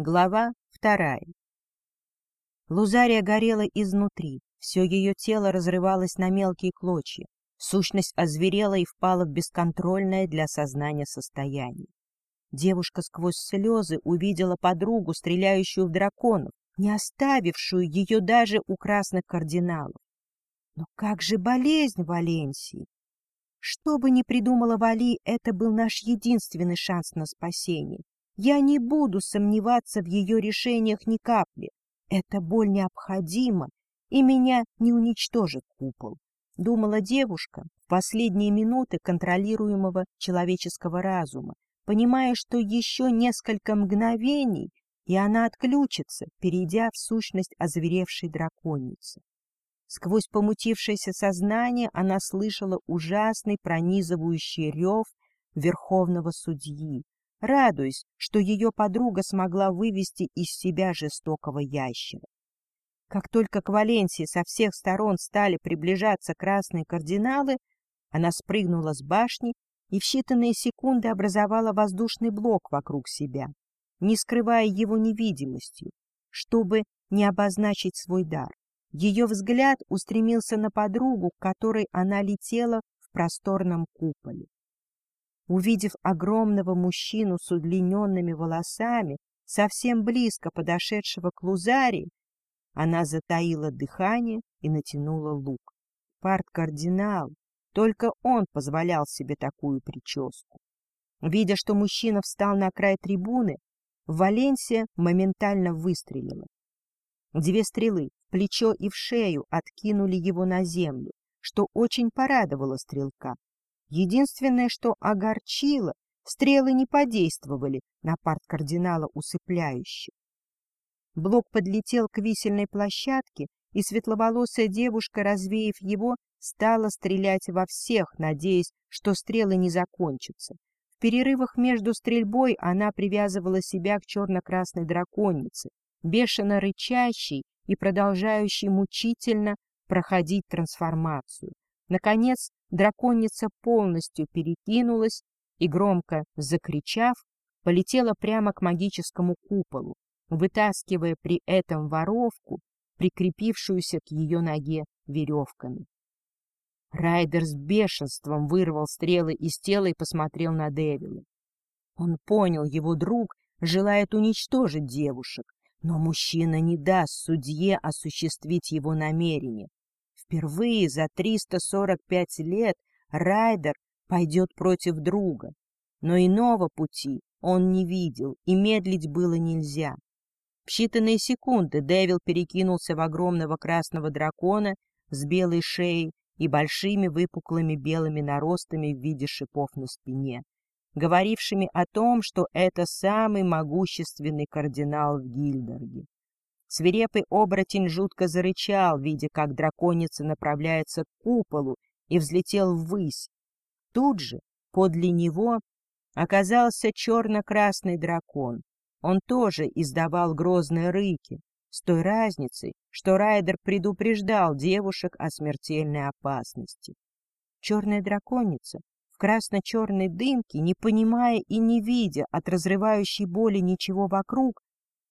Глава вторая. Лузария горела изнутри, все ее тело разрывалось на мелкие клочья, сущность озверела и впала в бесконтрольное для сознания состояние. Девушка сквозь слезы увидела подругу, стреляющую в драконов, не оставившую ее даже у красных кардиналов. Но как же болезнь Валенсии? Что бы ни придумала Вали, это был наш единственный шанс на спасение. Я не буду сомневаться в ее решениях ни капли. Эта боль необходима, и меня не уничтожит купол. Думала девушка в последние минуты контролируемого человеческого разума, понимая, что еще несколько мгновений, и она отключится, перейдя в сущность озверевшей драконицы. Сквозь помутившееся сознание она слышала ужасный пронизывающий рев верховного судьи, радуясь, что ее подруга смогла вывести из себя жестокого ящера. Как только к Валенсии со всех сторон стали приближаться красные кардиналы, она спрыгнула с башни и в считанные секунды образовала воздушный блок вокруг себя, не скрывая его невидимостью, чтобы не обозначить свой дар. Ее взгляд устремился на подругу, к которой она летела в просторном куполе. Увидев огромного мужчину с удлиненными волосами, совсем близко подошедшего к Лузаре, она затаила дыхание и натянула лук. Парт-кардинал, только он позволял себе такую прическу. Видя, что мужчина встал на край трибуны, Валенсия моментально выстрелила. Две стрелы в плечо и в шею откинули его на землю, что очень порадовало стрелка. Единственное, что огорчило, стрелы не подействовали на парт кардинала усыпляюще. Блок подлетел к висельной площадке, и светловолосая девушка, развеяв его, стала стрелять во всех, надеясь, что стрелы не закончатся. В перерывах между стрельбой она привязывала себя к черно-красной драконице, бешено рычащей и продолжающей мучительно проходить трансформацию. Наконец, драконица полностью перекинулась и, громко закричав, полетела прямо к магическому куполу, вытаскивая при этом воровку, прикрепившуюся к ее ноге веревками. Райдер с бешенством вырвал стрелы из тела и посмотрел на Девила. Он понял, его друг желает уничтожить девушек, но мужчина не даст судье осуществить его намерение. Впервые за 345 лет Райдер пойдет против друга, но иного пути он не видел, и медлить было нельзя. В считанные секунды Дэвил перекинулся в огромного красного дракона с белой шеей и большими выпуклыми белыми наростами в виде шипов на спине, говорившими о том, что это самый могущественный кардинал в Гильдерге. Свирепый оборотень жутко зарычал, видя, как драконица направляется к куполу, и взлетел ввысь. Тут же, подле него, оказался черно-красный дракон. Он тоже издавал грозные рыки, с той разницей, что Райдер предупреждал девушек о смертельной опасности. Черная драконица в красно-черной дымке, не понимая и не видя от разрывающей боли ничего вокруг,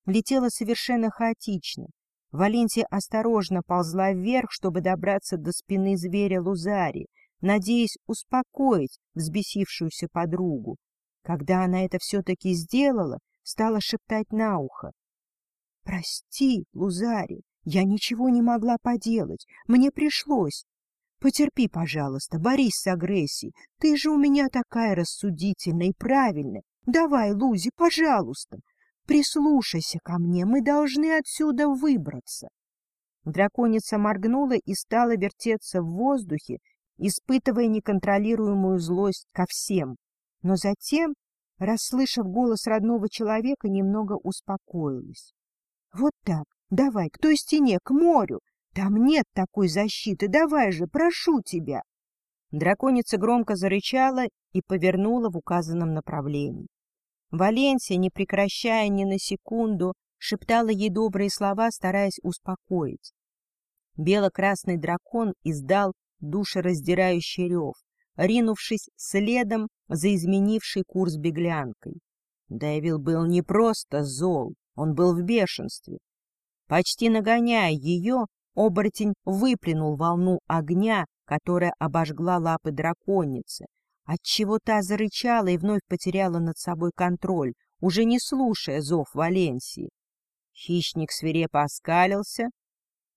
летела совершенно хаотично. Валентия осторожно ползла вверх, чтобы добраться до спины зверя Лузари, надеясь успокоить взбесившуюся подругу. Когда она это все-таки сделала, стала шептать на ухо. — Прости, Лузари, я ничего не могла поделать, мне пришлось. Потерпи, пожалуйста, борись с агрессией, ты же у меня такая рассудительная и правильная. Давай, Лузи, пожалуйста, Прислушайся ко мне, мы должны отсюда выбраться. Драконица моргнула и стала вертеться в воздухе, испытывая неконтролируемую злость ко всем. Но затем, расслышав голос родного человека, немного успокоилась. — Вот так, давай, к той стене, к морю. Там нет такой защиты, давай же, прошу тебя. Драконица громко зарычала и повернула в указанном направлении. Валенсия, не прекращая ни на секунду, шептала ей добрые слова, стараясь успокоить. Бело-красный дракон издал душераздирающий рев, ринувшись следом за изменившей курс беглянкой. Дэвил был не просто зол, Он был в бешенстве. Почти нагоняя ее, оборотень выплюнул волну огня, которая обожгла лапы драконицы, отчего та зарычала и вновь потеряла над собой контроль, уже не слушая зов Валенсии. Хищник свирепо оскалился.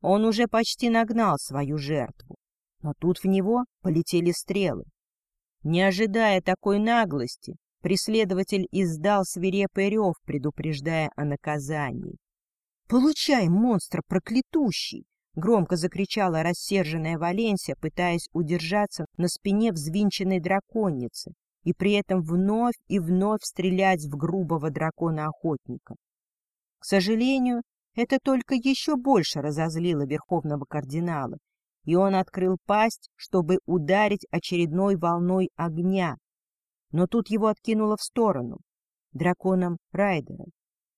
Он уже почти нагнал свою жертву. Но тут в него полетели стрелы. Не ожидая такой наглости, преследователь издал свирепый рев, предупреждая о наказании. «Получай, монстр проклятущий!» — громко закричала рассерженная Валенсия, пытаясь удержаться на спине взвинченной драконицы и при этом вновь и вновь стрелять в грубого дракона-охотника. К сожалению, это только еще больше разозлило верховного кардинала, и он открыл пасть, чтобы ударить очередной волной огня. Но тут его откинуло в сторону, драконом Райдера.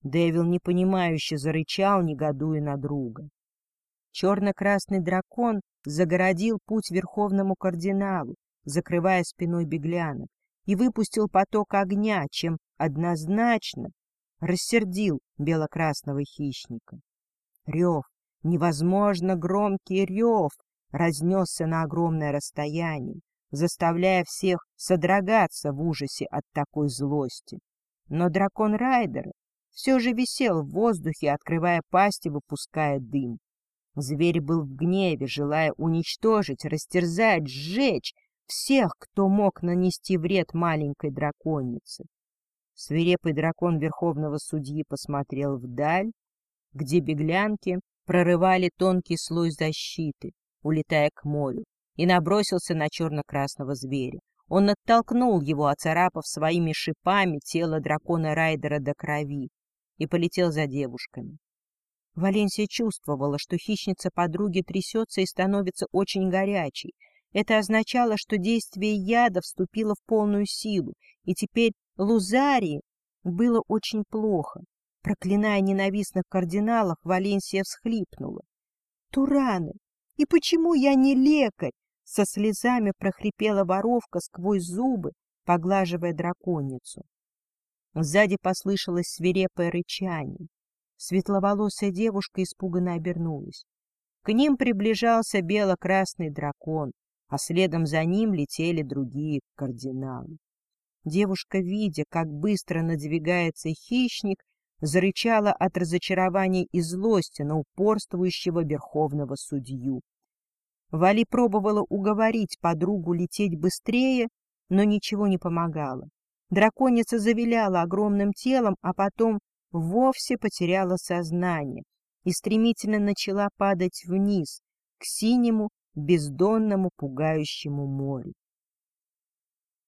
Дэвил непонимающе зарычал, негодуя на друга. Черно-красный дракон загородил путь верховному кардиналу, закрывая спиной беглянок, и выпустил поток огня, чем однозначно рассердил бело-красного хищника. Рев, невозможно громкий рев, разнесся на огромное расстояние, заставляя всех содрогаться в ужасе от такой злости. Но дракон Райдера все же висел в воздухе, открывая пасть и выпуская дым. Зверь был в гневе, желая уничтожить, растерзать, сжечь всех, кто мог нанести вред маленькой драконице. Свирепый дракон верховного судьи посмотрел вдаль, где беглянки прорывали тонкий слой защиты, улетая к морю, и набросился на черно-красного зверя. Он оттолкнул его, оцарапав своими шипами тело дракона Райдера до крови, и полетел за девушками. Валенсия чувствовала, что хищница подруги трясется и становится очень горячей. Это означало, что действие яда вступило в полную силу, и теперь Лузарии было очень плохо. Проклиная ненавистных кардиналов, Валенсия всхлипнула. «Тураны! И почему я не лекарь?» Со слезами прохрипела воровка сквозь зубы, поглаживая драконицу. Сзади послышалось свирепое рычание. Светловолосая девушка испуганно обернулась. К ним приближался бело-красный дракон, а следом за ним летели другие кардиналы. Девушка, видя, как быстро надвигается хищник, зарычала от разочарования и злости на упорствующего верховного судью. Вали пробовала уговорить подругу лететь быстрее, но ничего не помогало. Драконица завиляла огромным телом, а потом вовсе потеряла сознание и стремительно начала падать вниз, к синему, бездонному, пугающему морю.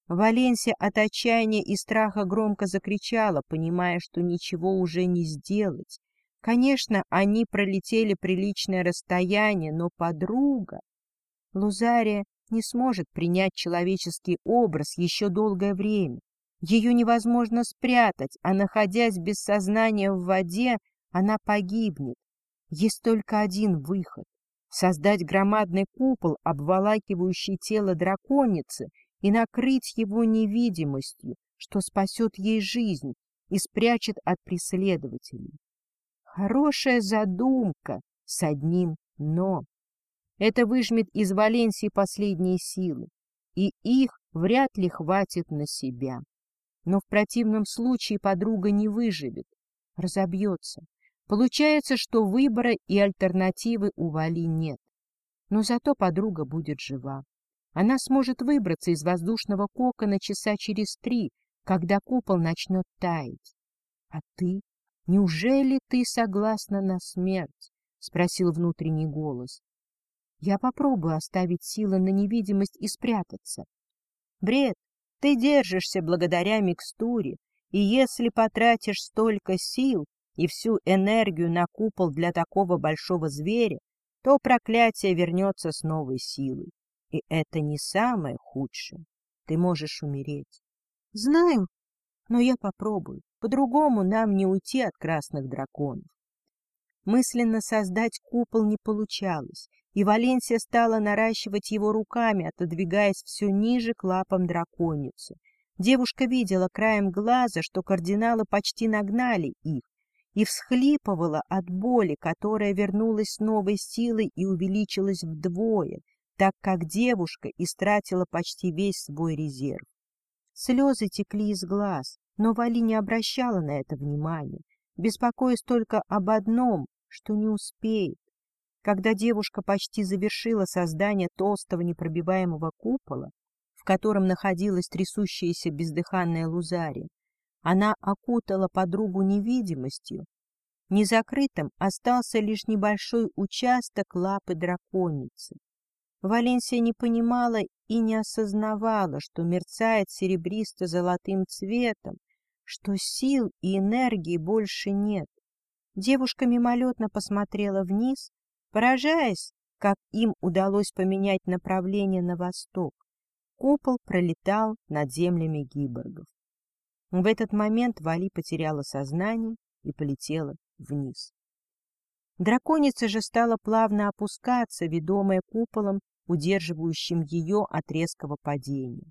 Валенсия от отчаяния и страха громко закричала, понимая, что ничего уже не сделать. Конечно, они пролетели приличное расстояние, но подруга... Лузария не сможет принять человеческий образ еще долгое время. Ее невозможно спрятать, а находясь без сознания в воде, она погибнет. Есть только один выход — создать громадный купол, обволакивающий тело драконицы — и накрыть его невидимостью, что спасет ей жизнь и спрячет от преследователей. Хорошая задумка с одним «но». Это выжмет из Валенсии последние силы, и их вряд ли хватит на себя. Но в противном случае подруга не выживет, разобьется. Получается, что выбора и альтернативы у Вали нет. Но зато подруга будет жива. Она сможет выбраться из воздушного кокона часа через три, когда купол начнет таять. — А ты? Неужели ты согласна на смерть? — спросил внутренний голос. — Я попробую оставить силы на невидимость и спрятаться. — Бред, ты держишься благодаря микстуре, и если потратишь столько сил и всю энергию на купол для такого большого зверя, то проклятие вернется с новой силой. И это не самое худшее. Ты можешь умереть. Знаю, но я попробую. По-другому нам не уйти от красных драконов. Мысленно создать купол не получалось, и Валенсия стала наращивать его руками, отодвигаясь все ниже к лапам драконицы. Девушка видела краем глаза, что кардиналы почти нагнали их, и всхлипывала от боли, которая вернулась с новой силой и увеличилась вдвое, так как девушка истратила почти весь свой резерв. Слезы текли из глаз, но Вали не обращала на это внимания, беспокоясь только об одном, что не успеет. Когда девушка почти завершила создание толстого непробиваемого купола, в котором находилась трясущаяся бездыханная Лузария, она окутала подругу невидимостью. Незакрытым остался лишь небольшой участок лапы драконицы. Валенсия не понимала и не осознавала, что мерцает серебристо-золотым цветом, что сил и энергии больше нет. Девушка мимолетно посмотрела вниз, поражаясь, как им удалось поменять направление на восток. Купол пролетал над землями гиборгов. В этот момент Вали потеряла сознание и полетела вниз. Драконица же стала плавно опускаться, ведомая куполом, удерживающим ее от резкого падения.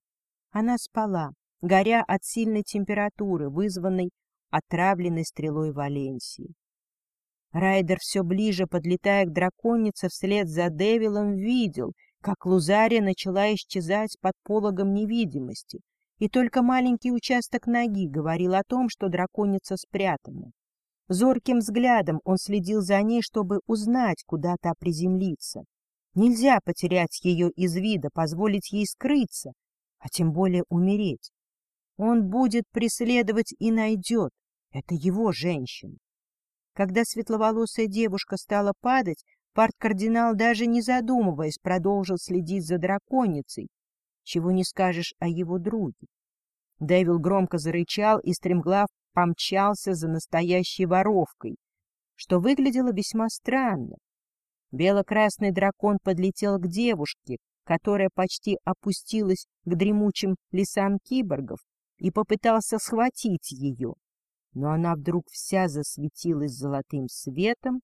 Она спала, горя от сильной температуры, вызванной отравленной стрелой Валенсии. Райдер все ближе, подлетая к драконице, вслед за Девилом видел, как Лузария начала исчезать под пологом невидимости, и только маленький участок ноги говорил о том, что драконица спрятана. Зорким взглядом он следил за ней, чтобы узнать, куда та приземлится. Нельзя потерять ее из вида, позволить ей скрыться, а тем более умереть. Он будет преследовать и найдет. Это его женщина. Когда светловолосая девушка стала падать, парт-кардинал, даже не задумываясь, продолжил следить за драконицей, чего не скажешь о его друге. Дэвил громко зарычал и стремглав помчался за настоящей воровкой, что выглядело весьма странно. Бело-красный дракон подлетел к девушке, которая почти опустилась к дремучим лесам киборгов, и попытался схватить ее. Но она вдруг вся засветилась золотым светом,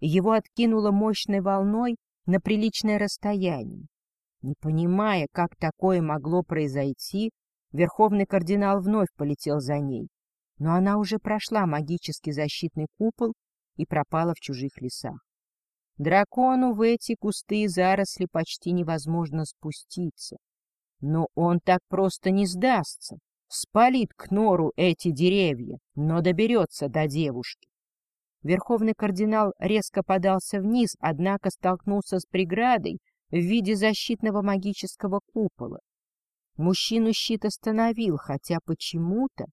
его откинуло мощной волной на приличное расстояние. Не понимая, как такое могло произойти, верховный кардинал вновь полетел за ней, но она уже прошла магический защитный купол и пропала в чужих лесах. Дракону в эти кусты и заросли почти невозможно спуститься. Но он так просто не сдастся, спалит к нору эти деревья, но доберется до девушки. Верховный кардинал резко подался вниз, однако столкнулся с преградой, в виде защитного магического купола. Мужчину щит остановил, хотя почему-то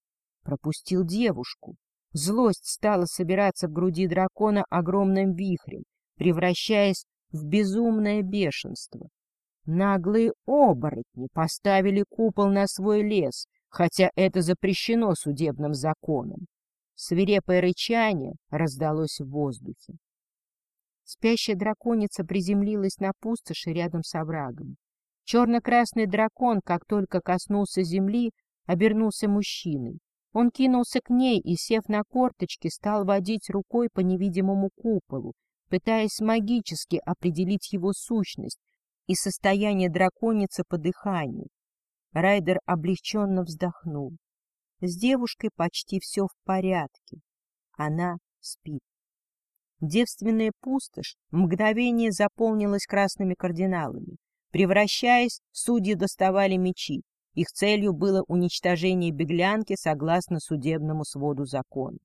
пропустил девушку. Злость стала собираться в груди дракона огромным вихрем, превращаясь в безумное бешенство. Наглые оборотни поставили купол на свой лес, хотя это запрещено судебным законом. Свирепое рычание раздалось в воздухе. Спящая драконица приземлилась на пустоши рядом с оврагом. Черно-красный дракон, как только коснулся земли, обернулся мужчиной. Он кинулся к ней и, сев на корточки, стал водить рукой по невидимому куполу, пытаясь магически определить его сущность и состояние драконицы по дыханию. Райдер облегченно вздохнул. С девушкой почти все в порядке. Она спит. Девственная пустошь мгновение заполнилась красными кардиналами. Превращаясь, судьи доставали мечи. Их целью было уничтожение беглянки согласно судебному своду законов.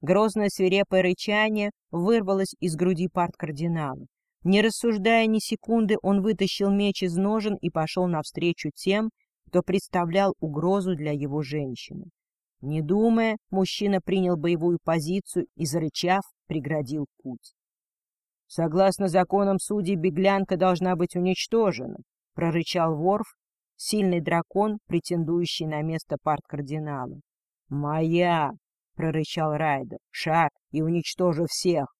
Грозное свирепое рычание вырвалось из груди парт-кардинала. Не рассуждая ни секунды, он вытащил меч из ножен и пошел навстречу тем, кто представлял угрозу для его женщины. Не думая, мужчина принял боевую позицию и, зарычав, преградил путь. «Согласно законам судей, беглянка должна быть уничтожена», — прорычал Ворф, сильный дракон, претендующий на место парт-кардинала. «Моя!» — прорычал Райдер. «Шаг и уничтожу всех!»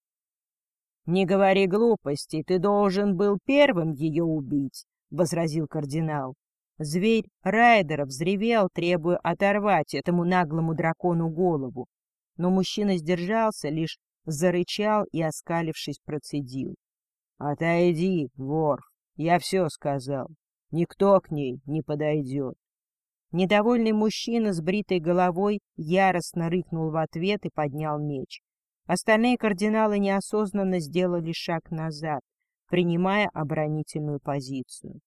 «Не говори глупостей, ты должен был первым ее убить», — возразил кардинал. Зверь Райдера взревел, требуя оторвать этому наглому дракону голову. Но мужчина сдержался, лишь зарычал и, оскалившись, процедил. — Отойди, Ворф, я все сказал. Никто к ней не подойдет. Недовольный мужчина с бритой головой яростно рыкнул в ответ и поднял меч. Остальные кардиналы неосознанно сделали шаг назад, принимая оборонительную позицию.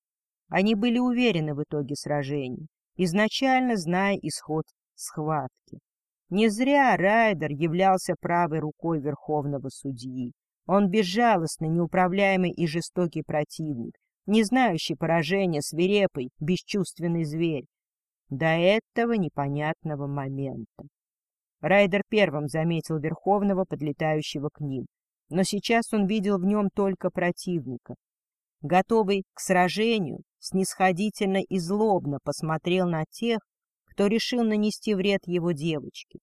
Они были уверены в итоге сражения, изначально зная исход схватки. Не зря Райдер являлся правой рукой верховного судьи. Он безжалостный, неуправляемый и жестокий противник, не знающий поражения, свирепый, бесчувственный зверь. До этого непонятного момента. Райдер первым заметил Верховного, подлетающего к ним, но сейчас он видел в нем только противника. Готовый к сражению, снисходительно и злобно посмотрел на тех, кто решил нанести вред его девочке.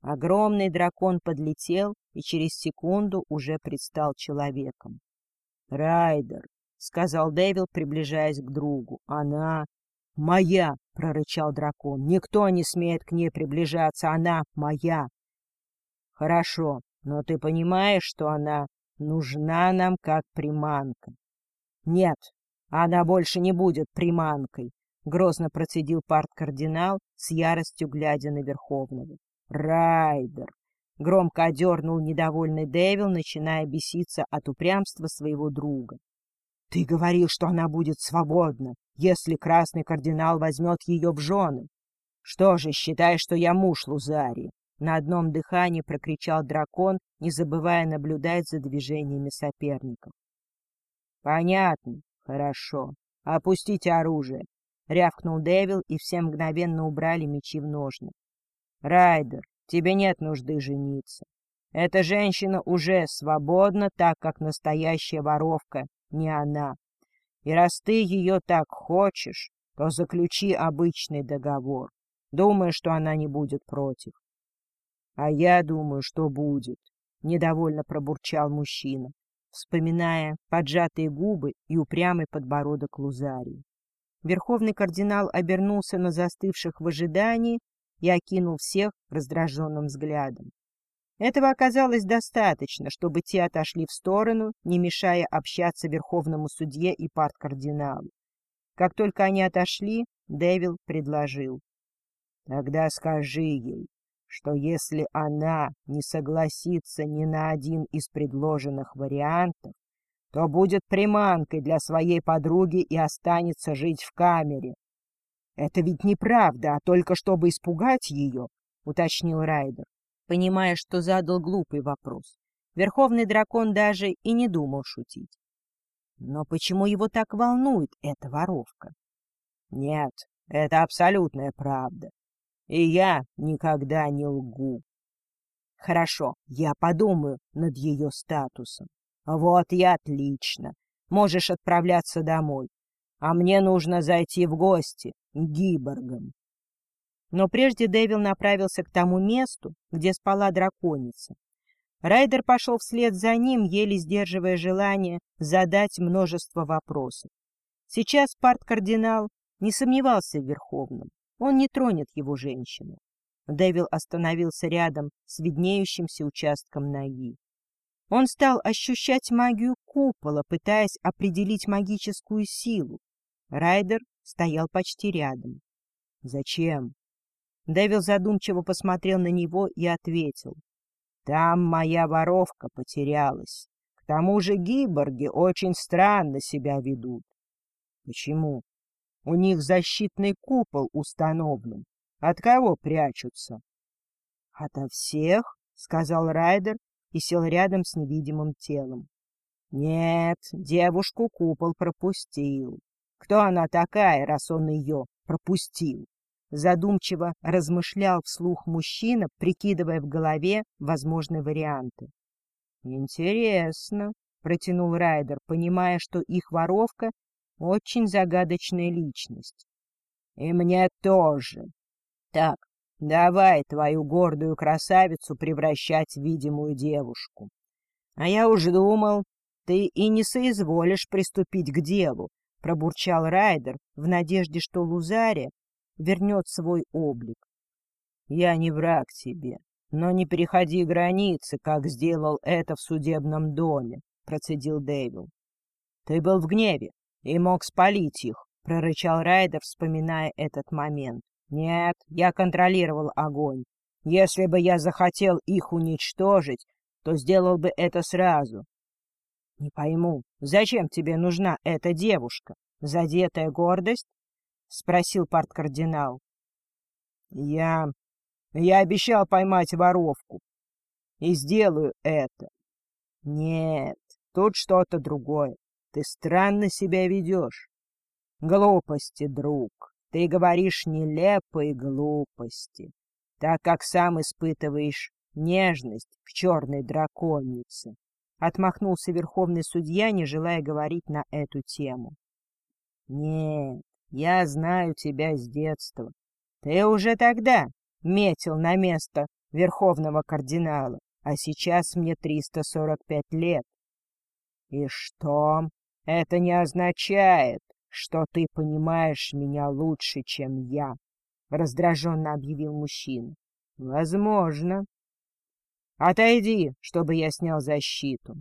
Огромный дракон подлетел и через секунду уже предстал человеком. — Райдер, — сказал Дэвил, приближаясь к другу, — она... — Моя! — прорычал дракон. — Никто не смеет к ней приближаться, она моя! — Хорошо, но ты понимаешь, что она нужна нам как приманка. — Нет, она больше не будет приманкой, — грозно процедил парт-кардинал, с яростью глядя на Верховного. «Райдер!» — громко одернул недовольный Дэвил, начиная беситься от упрямства своего друга. «Ты говорил, что она будет свободна, если красный кардинал возьмет ее в жены. Что же, считай, что я муж Лузарии!» На одном дыхании прокричал дракон, не забывая наблюдать за движениями соперников. «Понятно. Хорошо. Опустите оружие!» — рявкнул Дэвил, и все мгновенно убрали мечи в ножны. Райдер, тебе нет нужды жениться. Эта женщина уже свободна, так как настоящая воровка не она. И раз ты ее так хочешь, то заключи обычный договор. Думаю, что она не будет против. — А я думаю, что будет, — недовольно пробурчал мужчина, вспоминая поджатые губы и упрямый подбородок Лузарии. Верховный кардинал обернулся на застывших в ожидании и окинул всех раздраженным взглядом. Этого оказалось достаточно, чтобы те отошли в сторону, не мешая общаться верховному судье и парткардиналу. Как только они отошли, Дэвил предложил. — Тогда скажи ей, что если она не согласится ни на один из предложенных вариантов, то будет приманкой для своей подруги и останется жить в камере, «Это ведь неправда, а только чтобы испугать ее», — уточнил Райдер, понимая, что задал глупый вопрос. Верховный дракон даже и не думал шутить. Но почему его так волнует эта воровка? Нет, это абсолютная правда. И я никогда не лгу. Хорошо, я подумаю над ее статусом. Вот и отлично. Можешь отправляться домой. А мне нужно зайти в гости гиборгом. Но прежде Дэвил направился к тому месту, где спала драконица. Райдер пошел вслед за ним, еле сдерживая желание задать множество вопросов. Сейчас парт-кардинал не сомневался в Верховном. Он не тронет его женщину. Дэвил остановился рядом с виднеющимся участком ноги. Он стал ощущать магию купола, пытаясь определить магическую силу. Райдер стоял почти рядом. — Зачем? Дэвил задумчиво посмотрел на него и ответил. — Там моя воровка потерялась. К тому же гиборги очень странно себя ведут. — Почему? У них защитный купол установлен. От кого прячутся? — Ото всех, — сказал Райдер и сел рядом с невидимым телом. — Нет, девушку купол пропустил. Кто она такая, раз он ее пропустил? Задумчиво размышлял вслух мужчина, прикидывая в голове возможные варианты. «Интересно», — протянул Райдер, понимая, что их воровка — очень загадочная личность. «И мне тоже. Так, давай твою гордую красавицу превращать в видимую девушку. А я уж думал, ты и не соизволишь приступить к делу, — пробурчал Райдер в надежде, что Лузария вернет свой облик. — Я не враг тебе, но не переходи границы, как сделал это в судебном доме, — процедил Дэвил. — Ты был в гневе и мог спалить их, — прорычал Райдер, вспоминая этот момент. Нет, я контролировал огонь. Если бы я захотел их уничтожить, то сделал бы это сразу. Не пойму, зачем тебе нужна эта девушка? Задетая гордость? Спросил парткардинал. Я... я обещал поймать воровку. И сделаю это. Нет, тут что-то другое. Ты странно себя ведешь. Глупости, друг. Ты говоришь нелепые глупости, так как сам испытываешь нежность к черной драконице. Отмахнулся верховный судья, не желая говорить на эту тему. Нет, я знаю тебя с детства. Ты уже тогда метил на место верховного кардинала, а сейчас мне 345 лет. И что? Это не означает, что ты понимаешь меня лучше, чем я, — раздраженно объявил мужчина. — Возможно. — Отойди, чтобы я снял защиту.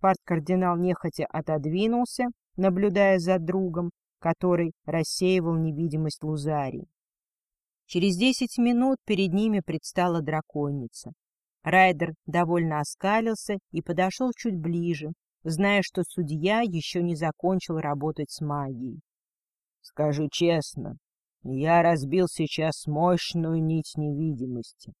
Парт-кардинал нехотя отодвинулся, наблюдая за другом, который рассеивал невидимость Лузарии. Через десять минут перед ними предстала драконица. Райдер довольно оскалился и подошел чуть ближе, зная, что судья еще не закончил работать с магией. — Скажу честно, я разбил сейчас мощную нить невидимости.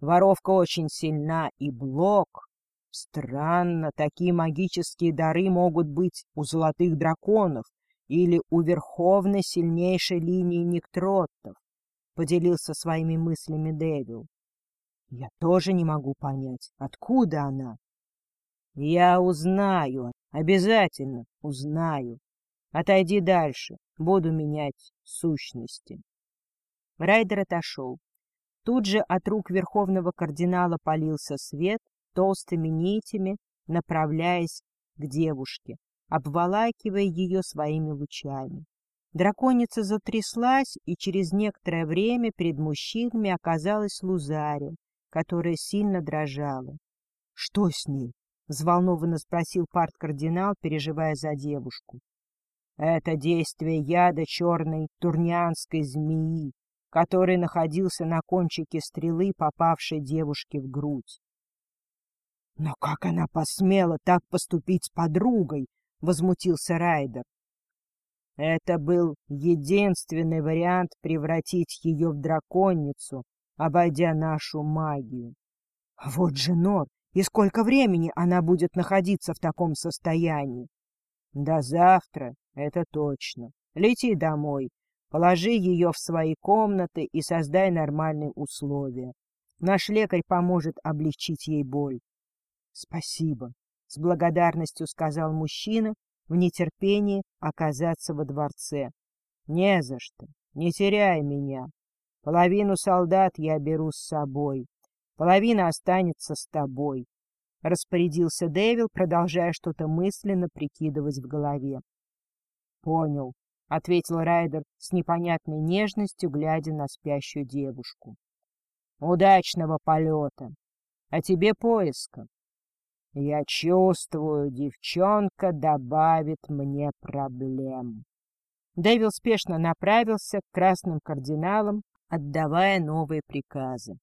Воровка очень сильна, и блок... Странно, такие магические дары могут быть у золотых драконов или у верховной сильнейшей линии Никтроттов, — поделился своими мыслями Дэвил. Я тоже не могу понять, откуда она. Я узнаю, обязательно узнаю. Отойди дальше, буду менять сущности. Райдер отошел. Тут же от рук верховного кардинала полился свет толстыми нитями, направляясь к девушке, обволакивая ее своими лучами. Драконица затряслась, и через некоторое время перед мужчинами оказалась Лузария, которая сильно дрожала. — Что с ней? — взволнованно спросил парт-кардинал, переживая за девушку. — Это действие яда черной турнианской змеи, который находился на кончике стрелы, попавшей девушке в грудь. — Но как она посмела так поступить с подругой? — возмутился Райдер. Это был единственный вариант превратить ее в драконицу, обойдя нашу магию. Вот же Нор, и сколько времени она будет находиться в таком состоянии? До завтра, это точно. Лети домой, положи ее в свои комнаты и создай нормальные условия. Наш лекарь поможет облегчить ей боль. — Спасибо, — с благодарностью сказал мужчина, в нетерпении оказаться во дворце. — Не за что, не теряй меня. Половину солдат я беру с собой. Половина останется с тобой, — распорядился Дэвил, продолжая что-то мысленно прикидывать в голове. — Понял, — ответил Райдер с непонятной нежностью, глядя на спящую девушку. — Удачного полета! А тебе поиска. Я чувствую, девчонка добавит мне проблем. Дэвил спешно направился к красным кардиналам, отдавая новые приказы.